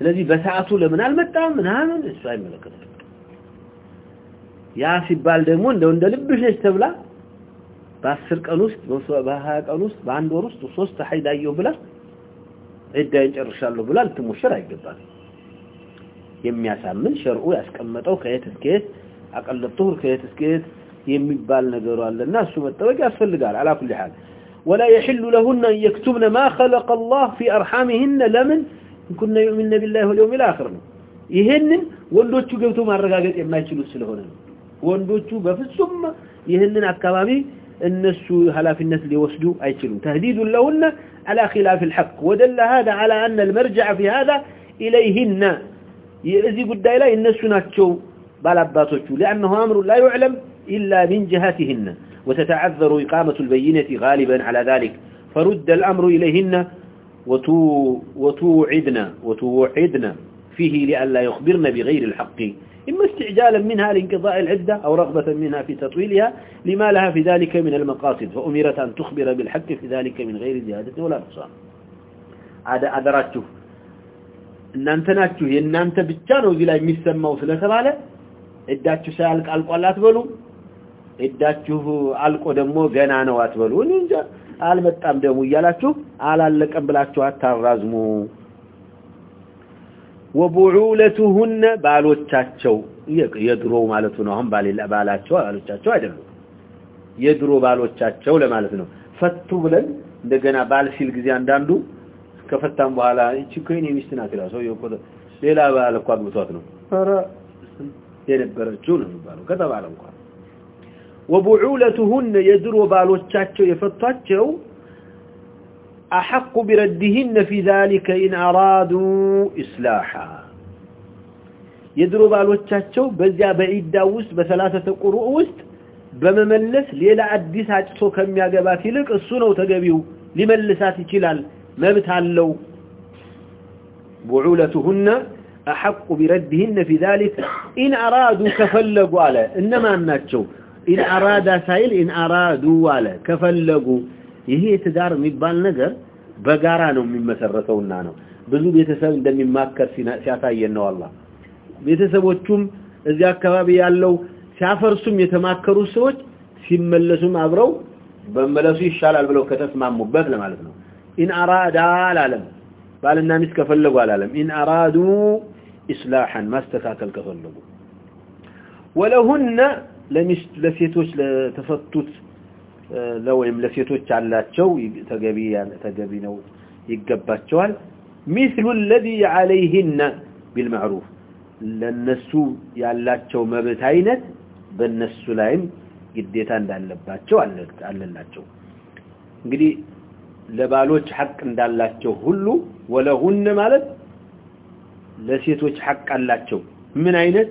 ስለዚህ በሰዓቱ ለምን አልመጣም ምናምን እሱ አይመለከትም ያ ሲባል ደግሞ እንደው እንደ ልብሽ ነች ተብላ በአስር ቀን ውስጥ በሀያ ቀን ውስጥ በአንድ ወር ውስጥ ሶስት ሀይድ አየሁ ብላ ዒዳዬን ጨርሻለሁ ብላ ልትሞሸር አይገባል የሚያሳምን ሸርዑ ያስቀመጠው ከየት እስከየት አቀለ ጡሁር ከየት እስከየት የሚባል ነገሩ አለና እሱ መጠበቅ ያስፈልጋል አላ ኩል حال ولا يحل لهن ان يكتبن ما خلق الله في ارحامهن لمن ኩነ ዩሚነ ቢላሂ ወልየውም ኢላኺር ነው ይሄንን ወንዶቹ ገብተው ማረጋገጥ የማይችሉ ስለሆነ ወንዶቹ በፍጹም ይህንን አካባቢ እነሱ ሀላፊነት ሊወስዱ አይችሉም ተህዲዱ ለሁነ አላ ኪላፍ ልሐቅ ወደለ ሀዳ አላ አነ ልመርጃ ፊ ሀዳ ኢለይህነ እዚህ ጉዳይ ላይ እነሱ ናቸው ባላባቶቹ ሊአነሁ አምሩ ላ ዩዕለም ኢላ ምን ጅሀትህነ ወተተዓዘሩ ኢቃመቱ ልበይነት ጋሊበን ላ ዛሊክ ፈሩደ ልአምሩ ኢለይህና وتوعدنا وتوعدنا فيه لألا يخبرنا بغير الحق إما استعجالا منها لانقضاء العدة أو رغبة منها في تطويلها لما لها في ذلك من المقاصد فأمرت أن تخبر بالحق في ذلك من غير زيادة ولا نقصان هذا أدراته أن أنت ناتشه أن أنت بتشانه ذي لا يمسمى وثلاثة بالا إداتش سألك ألقوا لا تبلو إداتش ألقوا دمو جنانا واتبلو አልመጣም ደሙ ይያላችሁ አላለቀም ብላችሁ አታራዝሙ وبعولتهن بالوچاچو يدرو ማለት ነው አሁን ባለ ባላቾ አሎቻቸው አይደለም يدرو ባሎቻቸው ለማለት ነው ፈቱ ብለን እንደገና ባል ሲል ግዚያ አንዳንዱ ከፈታም በኋላ እቺ ኮይን የሚስተና ትላሶ ይቆ ሌላ ባል እኮ አግብቷት ነው አረ የነበረችው ነው ባለው ከተባለ እንኳን وبعولتهن يدر وبالوچاچو يفتواچو احق بردهن في ذلك ان ارادوا اصلاحا يدر وبالوچاچو بعيدا بيداوس بثلاثه قرؤ وسط بمملس ليلى اديس اچتو كميا غبا فيلك اسو نو تغبيو لملسات يچلال مبتالو بعولتهن احق بردهن في ذلك ان ارادوا كفلقوا عليه انما اناچو إن إن أراد سائل إن أرادوا ولا كفلقوا يهي تدار مبال نقر بقارانهم مما سرطوا النانو بذلو بيتساب إن دمي ماكر سياتي أنه الله بيتساب وكم إذ جاء كفا بيقال لو سافر سم يتماكر السواج سم اللسم أبرو بما لسي الشعال على البلو كتس مع مباك لما لسنا إن العالم قال إننا نسك العالم إن أرادوا إصلاحا ما استكاك الكفلقوا ولهن ለሚስት ለሴቶች ለተፈቱት ለወይም ለሴቶች አላቸው ተገቢ ተገቢ ነው ይገባቸዋል ሚስሉ الذي عليهن بالمعروف ለነሱ ያላቸው መብት አይነት በነሱ ላይም ግዴታ እንዳለባቸው አለላቸው እንግዲህ ለባሎች ሐቅ እንዳላቸው ሁሉ ወለሁን ማለት ለሴቶች ሐቅ አላቸው ምን አይነት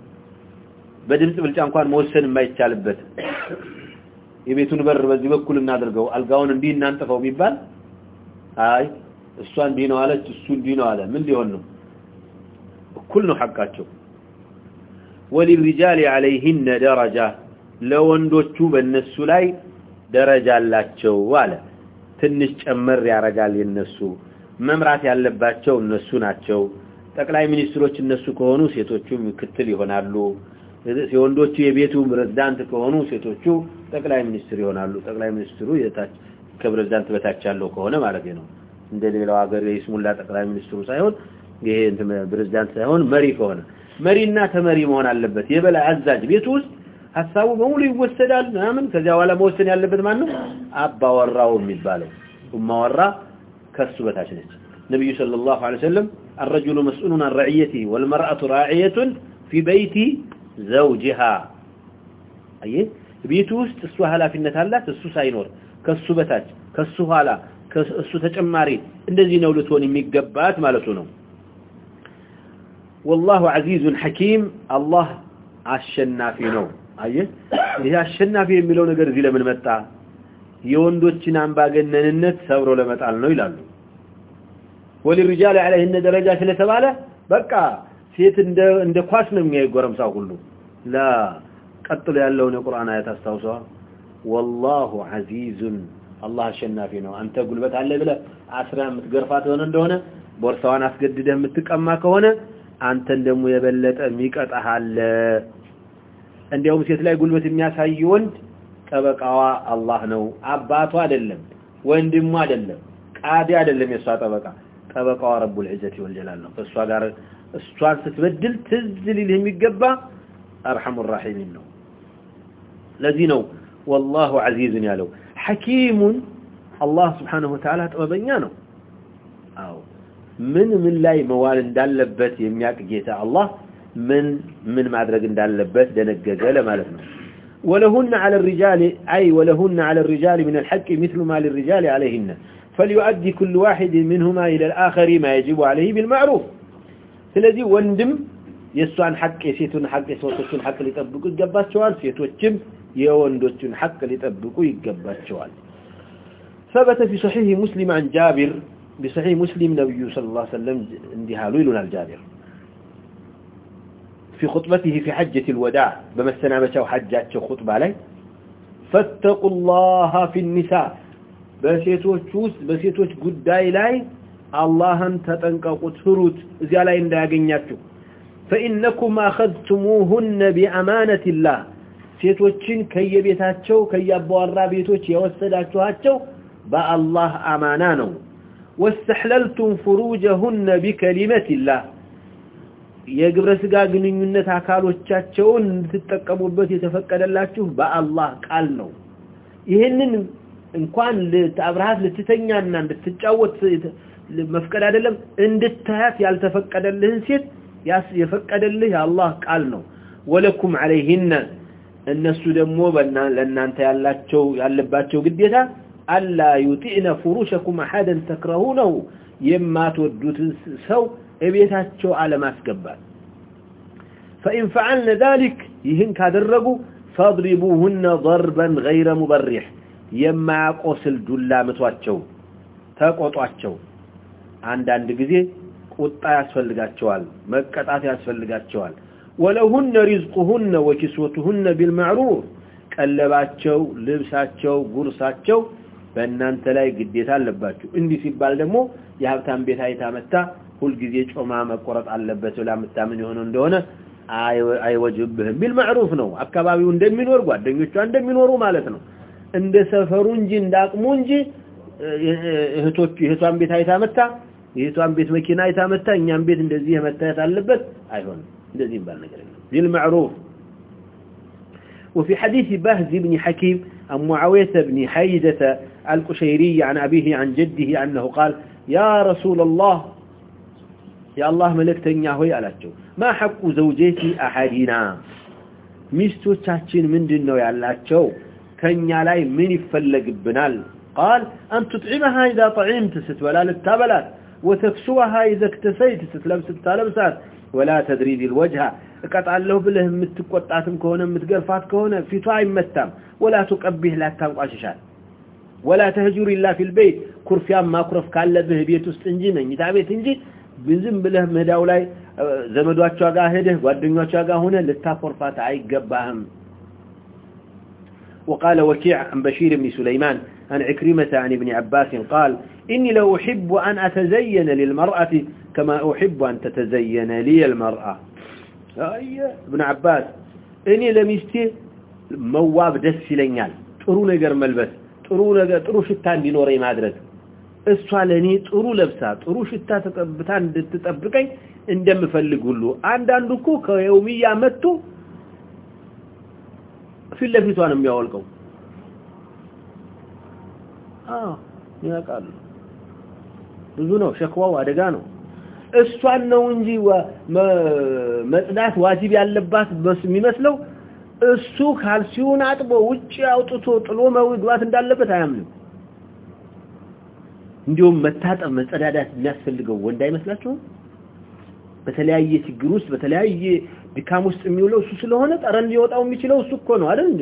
በድምፅ ብልጫ እንኳን መወሰን የማይቻልበት የቤቱን በር በዚህ በኩል እናደርገው አልጋውን እንዲህ እናንጥፈው የሚባል አይ እሷ እንዲህ ነው አለች እሱ እንዲህ ነው አለ ምን ሊሆን ነው እኩል ነው ሐቃቸው ወሊልሪጃል ዐለይሂነ ደረጃ ለወንዶቹ በእነሱ ላይ ደረጃ አላቸው አለ ትንሽ ጨመር ያረጋል የነሱ መምራት ያለባቸው እነሱ ናቸው ጠቅላይ ሚኒስትሮች እነሱ ከሆኑ ሴቶቹ ምክትል ይሆናሉ ስለዚህ ወንዶቹ የቤቱ ፕሬዝዳንት ከሆኑ ሴቶቹ ጠቅላይ ሚኒስትር ይሆናሉ። ጠቅላይ ሚኒስትሩ የታች ከፕሬዝዳንት በታች ያለው ከሆነ ማለት ነው። እንደ ሌላው ሀገር የስሙላ ጠቅላይ ሚኒስትሩ ሳይሆን ይሄ እንትን ፕሬዝዳንት ሳይሆን መሪ ከሆነ መሪና ተመሪ መሆን አለበት። የበላይ አዛዥ ቤቱ ውስጥ ሀሳቡ በሙሉ ይወሰዳል ምናምን። ከዚያ በኋላ መወሰን ያለበት ማን ነው? አባወራው የሚባለው እማወራ ከሱ በታች ነች። ነቢዩ ሰለላሁ ዐለይሂ ወሰለም አረጁሉ መስኡኑን አን ረዕየቲ ወልመርአቱ ራዕየቱን ፊ በይቲ زوجها اي بيت وسط سو حلافينت الله تسو ساينور كسو بتاج كسو حالا كسو تچماري اندزي نو لتوني ميگبات مالتو نو والله عزيز حكيم الله አሸናፊ ነው አየህ ይሄ አሸናፊ የሚለው ነገር እዚህ ለምን መጣ የወንዶችን አንባገነንነት ሰብሮ ለመጣል ነው ይላሉ ወልርጃል عليهن درجات ለተባለ በቃ ሴት እንደ እንደ ኳስ ነው የሚያጎረምሳው ሁሉ ላ ቀጥሎ ያለውን የቁርአን አያት አስታውሷ ወላሁ አዚዙን አላህ አሸናፊ ነው አንተ ጉልበት አለ ብለ አስራ የምትገርፋት ሆነ እንደሆነ ቦርሳዋን አስገድደ የምትቀማ ከሆነ አንተን ደግሞ የበለጠ የሚቀጣሃል እንዲያውም ሴት ላይ ጉልበት የሚያሳይ ወንድ ጠበቃዋ አላህ ነው አባቱ አይደለም ወንድሙ አይደለም ቃዲ አይደለም የእሷ ጠበቃ ጠበቃዋ ረቡል ዒዘት ይወልጀላል ነው ከእሷ ጋር እሷን ስትበድል ትዝ ሊል የሚገባ አርሐሙ ራሒሚን ነው። ለዚህ ነው ወላሁ ዐዚዝን ያለው። ሐኪሙን አላህ ስብሓነሁ ወተዓላ ጥበበኛ ነው። አዎ ምን ምን ላይ መዋል እንዳለበት የሚያውቅ ጌታ አላህ ምን ምን ማድረግ እንዳለበት ደነገገ ለማለት ነው። ወለሁነ ዐለ ሪጃል አይ ወለሁነ ዐለ ሪጃል ሚነል ሐቅ ሚስሉ ማ ሊሪጃል ዐለይሂነ ፈሊዩአዲ ኩሉ ዋሒድ ምንሁማ ኢለል አኸሪ ማ የጅቡ ዐለይሂ ቢልማዕሩፍ ስለዚህ ወንድም የሷን ሐቅ የሴቱን ሐቅ የሰውቶቹን ሐቅ ሊጠብቁ ይገባቸዋል ሴቶችም የወንዶቹን ሐቅ ሊጠብቁ ይገባቸዋል ثبت في صحيح مسلم عن جابر بصحيح مسلم نبي صلى الله عليه وسلم اندهالو يلون الجابر في خطبته في حجة الوداع بما استنامته حجاته خطبة عليه فاتقوا الله في النساء بسيتوش بسيتوش قد دايلاي አላህን ተጠንቀቁት ፍሩት እዚያ ላይ እንዳያገኛችሁ فإنكم أخذتموهن بأمانة الله ሴቶችን ከየቤታቸው ከያባዋራ ቤቶች የወሰዳችኋቸው በአላህ አማና ነው واستحللتم فروجهن بكلمة الله የግብረ ስጋ ግንኙነት አካሎቻቸውን እንድትጠቀሙበት የተፈቀደላችሁ በአላህ ቃል ነው ይሄንን እንኳን ለአብርሃም ለተተኛና እንድትጫወት መፍቀድ አይደለም እንድታያት ያልተፈቀደልህን ሴት ያስ የፈቀደልህ ያአላህ ቃል ነው ወለኩም አለይሂን እነሱ ደግሞ በእና ለእናንተ ያላቸው ያለባቸው ግዴታ አላ ዩጢነ ፍሩሽኩም አሐደን ተክረሁነው የማትወዱት ሰው እቤታቸው አለማስገባት فإن فعلن ذلك يهن كادرغو فاضربوهن ضربا غير مبرح يما قوسل دولا متواتشو تاقوتواتشو አንዳንድ ጊዜ ቁጣ ያስፈልጋቸዋል መቀጣት ያስፈልጋቸዋል ወለሁነ ሪዝቁሁነ ወኪስወቱሁነ ቢልማዕሩፍ ቀለባቸው ልብሳቸው ጉርሳቸው በእናንተ ላይ ግዴታ አለባችሁ እንዲህ ሲባል ደግሞ የሀብታም ቤት አይታ መታ ሁልጊዜ ጮማ መቆረጥ አለበት ብላ የምታምን የሆነ እንደሆነ አይወጅብህም ቢልማዕሩፍ ነው አካባቢው እንደሚኖር ጓደኞቿ እንደሚኖሩ ማለት ነው እንደ ሰፈሩ እንጂ እንደ አቅሙ እንጂ እህቶች እህቷን ቤት አይታ መታ ይህቷን ቤት መኪና አይታ መታ እኛም ቤት እንደዚህ የመታየት አለበት አይሆንም እንደዚህ ይባል ነገር ذي المعروف وفي حديث بهز بن حكيم عن معاوية بن حيدة القشيري عن ابيه عن جده انه قال يا رسول الله يا الله ملك يا هوي ما حق زوجتي احدينا مستوچاچين مندنو يالاچو كنيا لاي من يفلق بنال قال ان تطعمها اذا طعمت ست ولا وتكسوها إذا اكتسيت تتلبس التالبسات ولا تدري ذي الوجهة قطع الله بله متقطعتم كهونا متقرفات كهونا في طعي متام ولا تقبه لا تتنقع ششان ولا تهجر إلا في البيت كرفيان ما كرف كالا به بيت استنجي من يتابي تنجي بنزم بله مهداولاي زمدوات شاقا هده ودنوا شاقا هنا لتقرفات عيق قباهم وقال وكيع عن بشير بن سليمان عن عكرمة عن ابن عباس قال إني لو أحب أن أتزين للمرأة كما أحب أن تتزين لي المرأة أي ابن عباس إني لم يستي مواب دس لنيال ترون قر ملبس ترون أجر ترون شتان بنوري مادرد السؤالني ترون لبسا ترون شتان تتبتان تتبقين عندما فلقوا له عندان لكوك يومي يامتو في اللي في سوانم يا አህ ይናቃሉ ብዙ ነው ሸክዋው አደጋ ነው እሷን ነው እንጂ መጽዳት ዋጅብ ያለባት የሚመስለው እሱ ካልሲውን አጥቦ ውጪ አውጥቶ ጥሎ መውጋት እንዳለበት አያምንም እንዲሁም መታጠብ መጸዳዳት የሚያስፈልገው ወንድ አይመስላችሁም በተለያየ ችግር ውስጥ በተለያየ ድካም ውስጥ የሚውለው እሱ ስለሆነ ጠረን ሊወጣው የሚችለው እሱ እኮ ነው አይደል እንዴ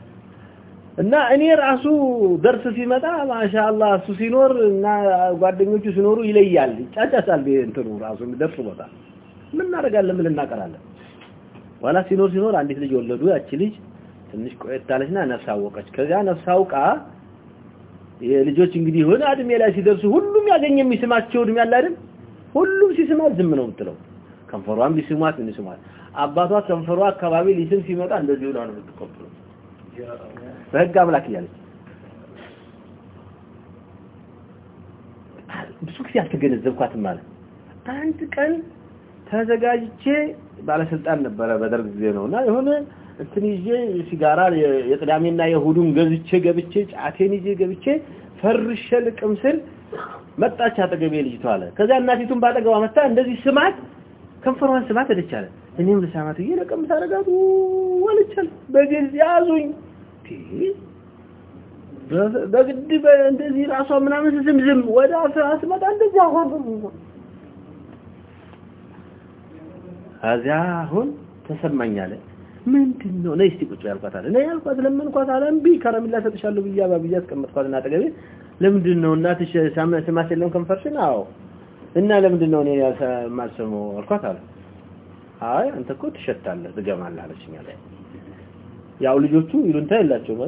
نہو درس سی میں በህግ አምላክ እያለች ብዙ ጊዜ አልተገነዘብኳትም ማለት አንድ ቀን ተዘጋጅቼ ባለስልጣን ነበረ በደርግ ጊዜ ነው እና የሆነ እንትን ይዤ ሲጋራ የቅዳሜና የእሁዱን ገዝቼ ገብቼ ጫቴን ይዤ ገብቼ ፈርሸ ልቅም ስል መጣች አጠገቤ ልጅቷ አለ። ከዚያ እናቲቱን ባጠገቧ መታ እንደዚህ ስማት ከንፈሯን ስማት ሄደች አለ። እኔም ልሳማት ይሄ ለቀም ሳረጋት ወልቻል በግል ያዙኝ لم دونوں جن جو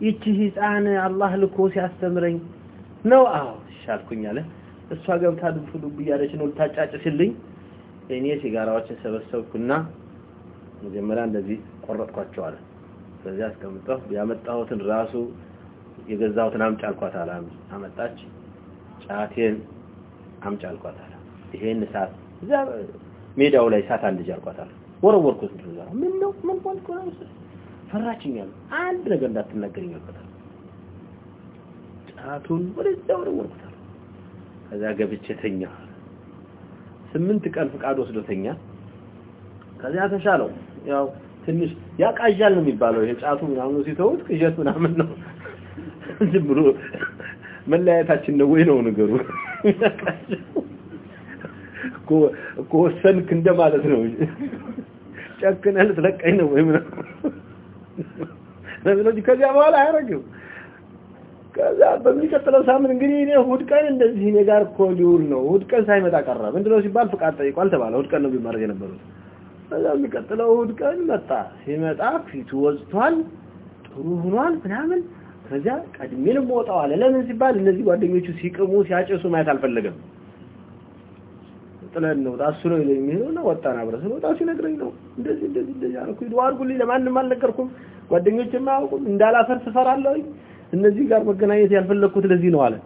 اللہ چورن راسو یہ چل امت ہین چل کالہ ساتھ ساتھ مل چن کوئی مار چکنے ብሎ ከዚያ በኋላ አያረግም። ከዚያ በሚቀጥለው ሳምንት እንግዲህ እኔ እሑድ ቀን እንደዚህ እኔ ጋር እኮ ሊውል ነው። እሑድ ቀን ሳይመጣ ቀረ። ምንድን ነው ሲባል ፍቃድ ጠይቋል ተባለ። እሑድ ቀን ነው ቢማረግ የነበሩት። ከዚያ የሚቀጥለው እሑድ ቀን መጣ። ሲመጣ ፊቱ ወዝቷል፣ ጥሩ ሆኗል ምናምን። ከዚያ ቀድሜንም ወጣው አለ። ለምን ሲባል እነዚህ ጓደኞቹ ሲቅሙ ሲያጨሱ ማየት አልፈለገም። ጥለን ነው ራሱ ነው ይለኝ ነው ነው ወጣና አብረስ ነው ታሲ ነግረኝ ነው እንደዚህ እንደዚህ እንደዚህ አልኩ ይዱ አርጉልኝ ለማንም አልነገርኩም ጓደኞቼም አያውቁም እንዳላፈርስ እፈራለሁ እነዚህ ጋር መገናኘት ያልፈለግኩት ለዚህ ነው አለ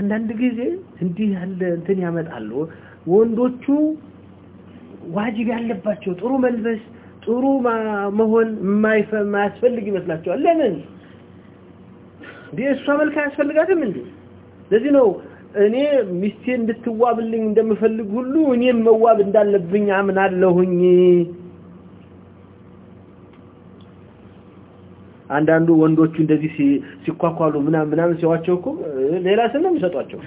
አንዳንድ ጊዜ እንዲህ ያለ እንትን ያመጣሉ ወንዶቹ ዋጅብ ያለባቸው ጥሩ መልበስ ጥሩ መሆን የማያስፈልግ ይመስላቸዋል ለምን እንዲህ እሷ መልክ አያስፈልጋትም እንዴ ለዚህ ነው እኔ ሚስቴ እንድትዋብልኝ እንደምፈልግ ሁሉ እኔም መዋብ እንዳለብኝ አምናለሁኝ አንዳንዱ ወንዶቹ እንደዚህ ሲኳኳሉ ምናምን ምናምን ሲዋቸው እኮ ሌላ ስም ነው የሚሰጧቸው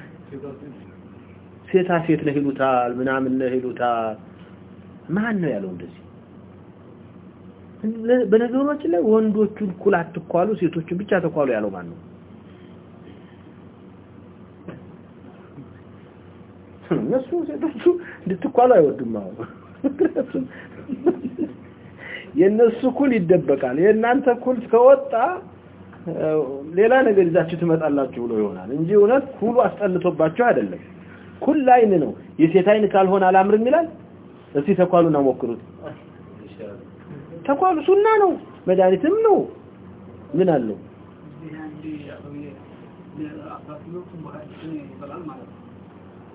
ሴታ ሴት ነህ ይሉታል ምናምን ነህ ይሉታል ማን ነው ያለው እንደዚህ በነገሮች ላይ ወንዶቹን እኩል አትኳሉ ሴቶቹን ብቻ ተኳሉ ያለው ማን ነው እነሱ ሴቶቹ እንድትኳሉ አይወድም ምክንያቱም የእነሱ ኩል ይደበቃል የእናንተ ኩል ከወጣ ሌላ ነገር ይዛችሁ ትመጣላችሁ ብሎ ይሆናል እንጂ እውነት ኩሉ አስጠልቶባችሁ አይደለም ኩል አይን ነው የሴት አይን ካልሆነ አላምርም ይላል እስቲ ተኳሉና ሞክሩት ተኳሉ ሱና ነው መድኃኒትም ነው ምን አለው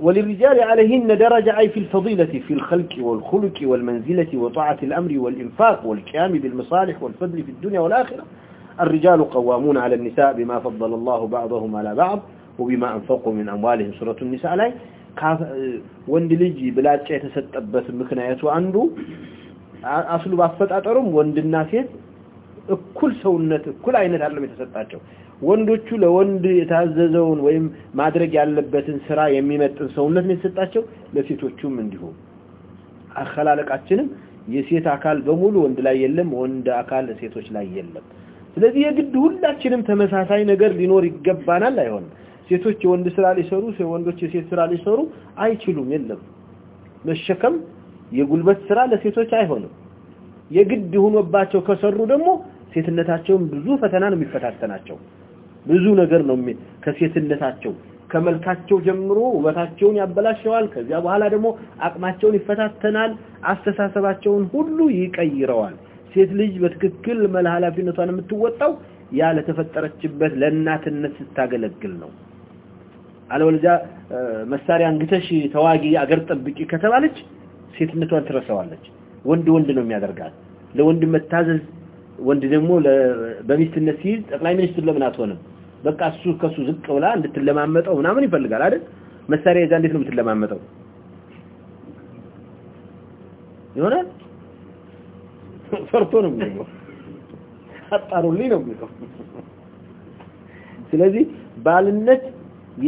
وللرجال عليهن درجة أي في الفضيلة في الخلق والخلق والمنزلة وطاعة الأمر والإنفاق والكيام بالمصالح والفضل في الدنيا والآخرة الرجال قوامون على النساء بما فضل الله بعضهم على بعض وبما أنفقوا من أموالهم سورة النساء عليه كاف وندلج بلاد شيء تستبث مكنايات وعنده أصلوا بفتأة أروم وندلنا فيه كل سونة كل عينة تعلم يتستبث ወንዶቹ ለወንድ የታዘዘውን ወይም ማድረግ ያለበትን ስራ የሚመጥን ሰውነት ነው የተሰጣቸው ለሴቶቹም እንዲሁ አኸላለቃችንም የሴት አካል በሙሉ ወንድ ላይ የለም ወንድ አካል ለሴቶች ላይ የለም ስለዚህ የግድ ሁላችንም ተመሳሳይ ነገር ሊኖር ይገባናል አይሆን ሴቶች የወንድ ስራ ሊሰሩ ወንዶች የሴት ስራ ሊሰሩ አይችሉም የለም መሸከም የጉልበት ስራ ለሴቶች አይሆንም የግድ ሆኖባቸው ከሰሩ ደግሞ ሴትነታቸውን ብዙ ፈተና ነው የሚፈታተናቸው ብዙ ነገር ነው ከሴትነታቸው ከመልካቸው ጀምሮ ወታቸውን ያበላሽዋል ከዚያ በኋላ ደግሞ አቅማቸውን ይፈታተናል አስተሳሰባቸውን ሁሉ ይቀይረዋል ሴት ልጅ በትክክል መልሃላፊነቷን የምትወጣው ያ ለተፈጠረችበት ለእናትነት ስታገለግል ነው አለወልጃ መሳሪያ እንግተሽ ተዋጊ አገር ጠብቂ ከተባለች ሴትነቷን ትረሳዋለች ወንድ ወንድ ነው የሚያደርጋት ለወንድ መታዘዝ ወንድ ደግሞ በሚስትነት ሲይዝ ጠቅላይ ሚኒስትር ለምን አትሆንም በቃ እሱ ከሱ ዝቅ ብላ እንድትለማመጠው ምናምን ይፈልጋል አይደል መሳሪያ ይዛ እንዴት ነው የምትለማመጠው ይሆናል ፈርቶ ነው አጣሩልኝ ነው የሚለው ስለዚህ ባልነት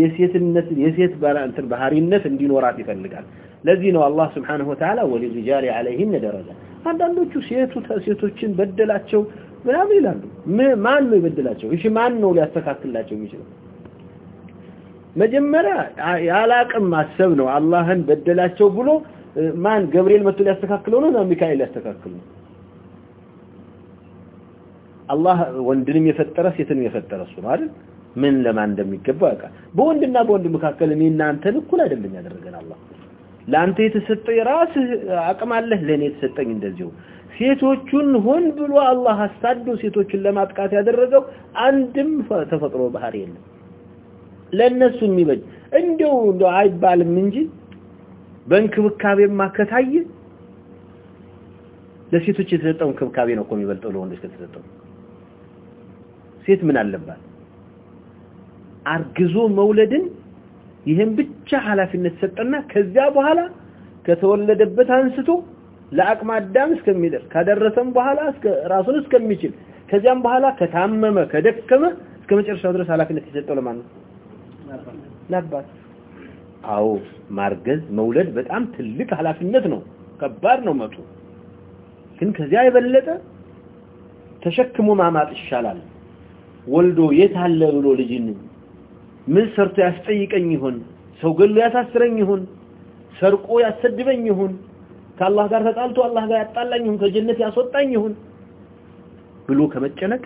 የሴትነት የሴት ባላ እንትን ባህሪነት እንዲኖራት ይፈልጋል ለዚህ ነው አላህ ስብሓንሁ ወተዓላ ወሊልሪጃል አለይህን ደረጃ አንዳንዶቹ ሴቱ ሴቶችን በደላቸው ምናምን ይላሉ። ማን ነው ይበድላቸው? እሺ ማን ነው ሊያስተካክላቸው የሚችለው? መጀመሪያ ያላቅም ማሰብ ነው። አላህን በደላቸው ብሎ ማን ገብርኤል መጥቶ ሊያስተካክለው ነው ነው ሚካኤል ሊያስተካክል ነው? አላህ ወንድንም የፈጠረ ሴትንም የፈጠረ እሱ ነው አይደል? ምን ለማን እንደሚገባ ያውቃል። በወንድና በወንድ መካከል እኔ እና አንተን እኩል አይደለም ያደረገን አላህ። ለአንተ የተሰጠ የራስህ አቅም አለህ፣ ለእኔ የተሰጠኝ እንደዚሁ። ሴቶቹን ሁን ብሎ አላህ አሳዶ ሴቶችን ለማጥቃት ያደረገው አንድም ተፈጥሮ ባህሪ የለም። ለእነሱ የሚበጅ እንደው እንደው አይባልም እንጂ በእንክብካቤ ማከታይ ለሴቶች የተሰጠው እንክብካቤ ነው እኮ የሚበልጠው ለወንዶች ከተሰጠው። ሴት ምን አለባት? አርግዞ መውለድን ይህን ብቻ ኃላፊነት ሰጠና ከዚያ በኋላ ከተወለደበት አንስቶ ለአቅመ አዳም እስከሚደርስ ከደረሰም በኋላ እስከ ራሱን እስከሚችል ከዚያም በኋላ ከታመመ ከደከመ እስከ መጨረሻው ድረስ ኃላፊነት የሰጠው ለማን ነው? ለአባት። አዎ ማርገዝ መውለድ በጣም ትልቅ ኃላፊነት ነው። ከባድ ነው መቶ። ግን ከዚያ የበለጠ ተሸክሞ ማማጥ ይሻላል። ወልዶ የት አለ ብሎ ልጅን ምን ሰርቶ ያስጠይቀኝ ይሆን? ሰው ገሎ ያሳስረኝ ይሆን? ሰርቆ ያሰድበኝ ይሆን? ከአላህ ጋር ተጣልቶ አላህ ጋር ያጣላኝሁን ከጀነት ያስወጣኝሁን ብሎ ከመጨነቅ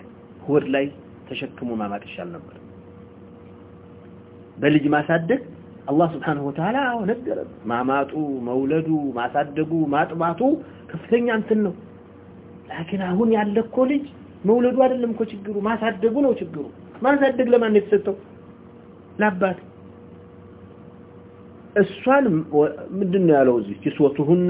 ሆድ ላይ ተሸክሞ ማማቅ ይሻል ነበር። በልጅ ማሳደግ አላህ ስብሓንሁ ወተዓላ አዎ ነገረ ማማጡ፣ መውለዱ፣ ማሳደጉ፣ ማጥባቱ ከፍተኛ እንትን ነው። ላኪን አሁን ያለ እኮ ልጅ መውለዱ አይደለም እኮ ችግሩ፣ ማሳደጉ ነው ችግሩ። ማሳደግ ለማን ነው የተሰጠው? ለአባት እሷን ምንድን ነው ያለው? እዚህ ኪስወቱሁና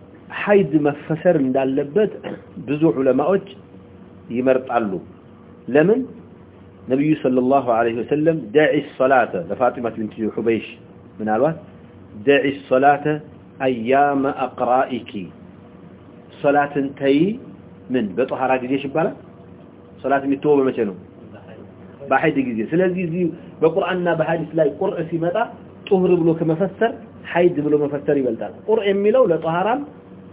حيد مفسر من دالبت بزوع علماءك يمرت علو لمن نبي صلى الله عليه وسلم داعي الصلاة لفاطمة بنت حبيش من الوات داعي الصلاة أيام أقرائك صلاة تي من بطه راك جيش ببالا صلاة متوبة ما شنو بحيد جيزي سلزيزي بقرآننا بحادث لاي قرأ سيمتا تهرب له كمفسر حيد بلو مفسر يبالتال قرأ ميلو لطهران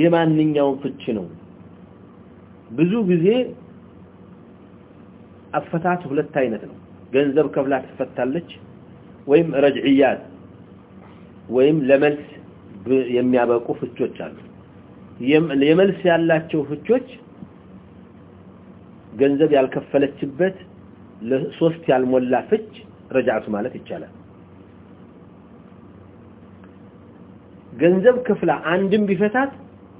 የማንኛውም ፍቺ ነው ብዙ ጊዜ አፈታት ሁለት አይነት ነው ገንዘብ ከፍላ ትፈታለች ወይም ረጅዕያት ወይም ለመልስ የሚያበቁ ፍቾች አሉ የመልስ ያላቸው ፍቾች ገንዘብ ያልከፈለችበት ለሶስት ያልሞላ ፍች ረጃቱ ማለት ይቻላል ገንዘብ ክፍላ አንድም ቢፈታት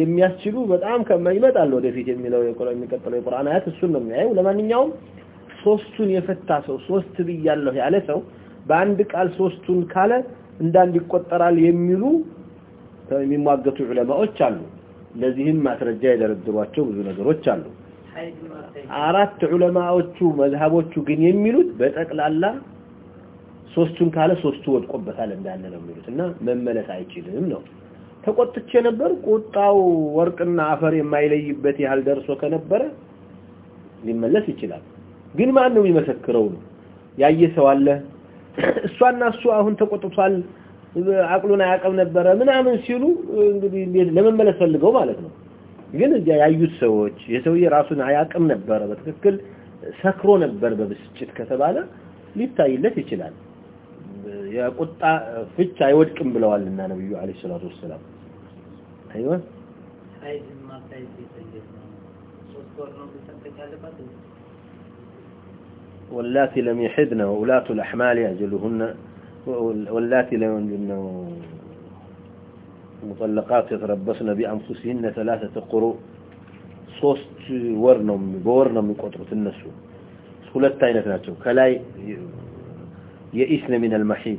የሚያስችሉ በጣም ከመይመጣል ወደፊት የሚለው የቁርአን የሚከተለው የቁርአን አያት እሱን ነው የሚያየው ለማንኛውም ሶስቱን የፈታ ሰው ሶስት ብያለሁ ያለ ሰው በአንድ ቃል ሶስቱን ካለ እንዳንድ ይቆጠራል የሚሉ የሚሟገቱ ዑለማዎች አሉ ለዚህም ማስረጃ የደረደሯቸው ብዙ ነገሮች አሉ አራት ዑለማዎቹ መዝሃቦቹ ግን የሚሉት በጠቅላላ ሶስቱን ካለ ሶስቱ ወድቆበታል እንዳለ ነው የሚሉት እና መመለስ አይችልም ነው ተቆጥቼ ነበር ቁጣው ወርቅና አፈር የማይለይበት ያህል ደርሶ ከነበረ ሊመለስ ይችላል ግን ማን ነው የሚመሰክረው ያየ ሰው አለ እሷና እሱ አሁን ተቆጥቷል አቅሉን አያውቅም ነበረ ምናምን ሲሉ እንግዲህ ለመመለስ ፈልገው ማለት ነው ግን እዚያ ያዩት ሰዎች የሰውዬ ራሱን አያውቅም ነበረ በትክክል ሰክሮ ነበር በብስጭት ከተባለ ሊታይለት ይችላል የቁጣ ፍች አይወድቅም ብለዋልና ነብዩ አለይሂ ሰላቱ ወሰለም ايوه سايز ما سايز واللاتي لم يحدن وولات الاحمال يعجلهن واللاتي لم يجن مطلقات يتربصن بانفسهن ثلاثه قروء صوست ورنم بورنم قطره تنسو ثلاث عينات ناتشو كلاي يئسن من المحيط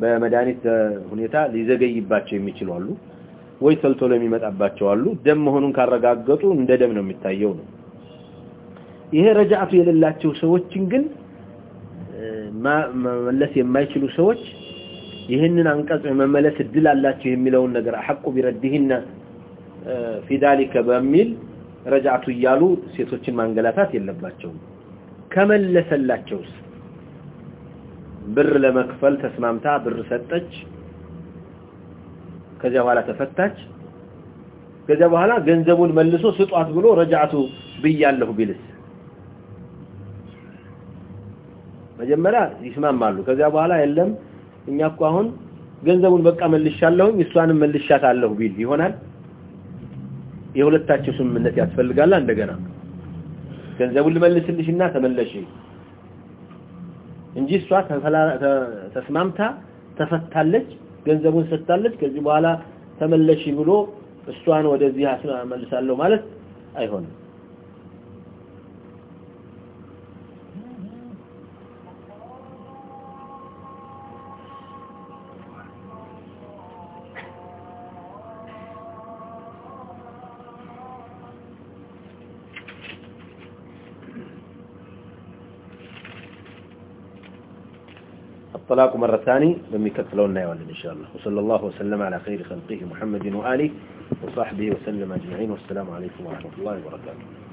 በመድኃኒት ሁኔታ ሊዘገይባቸው የሚችሉ አሉ ወይ ሰልቶ ለሚመጣባቸው አሉ ደም መሆኑን ካረጋገጡ እንደ ደም ነው የሚታየው ነው ይሄ ረጃፍ የሌላቸው ሰዎችን ግን መመለስ የማይችሉ ሰዎች ይህንን አንቀጽ መመለስ እድል አላቸው የሚለውን ነገር አሐቁ ቢረዲህነ ፊዳሊከ በሚል ረጃቱ እያሉ ሴቶችን ማንገላታት የለባቸውም ከመለሰላቸውስ ብር ለመክፈል ተስማምታ ብር ሰጠች ከዚያ በኋላ ተፈታች ከዚያ በኋላ ገንዘቡን መልሶ ስጧት ብሎ ረጃቱ ብያለሁ ቢልስ መጀመሪያ ይስማማሉ ከዚያ በኋላ የለም እኛ እኮ አሁን ገንዘቡን በቃ መልሻለሁኝ እሷንም መልሻታለሁ ቢል ይሆናል የሁለታቸው ስምምነት ያስፈልጋል እንደገና ገንዘቡን ልመልስልሽና ተመለሽ እንጂ እሷ ተስማምታ ተፈታለች ገንዘቡን ሰጥታለች ከዚህ በኋላ ተመለሺ ብሎ እሷን ወደዚህ አስመልሳለሁ ማለት አይሆንም። الطلاق مرة ثانية لم يكتلون نايوان إن شاء الله وصلى الله وسلم على خير خلقه محمد وآله وصحبه وسلم أجمعين والسلام عليكم ورحمة الله وبركاته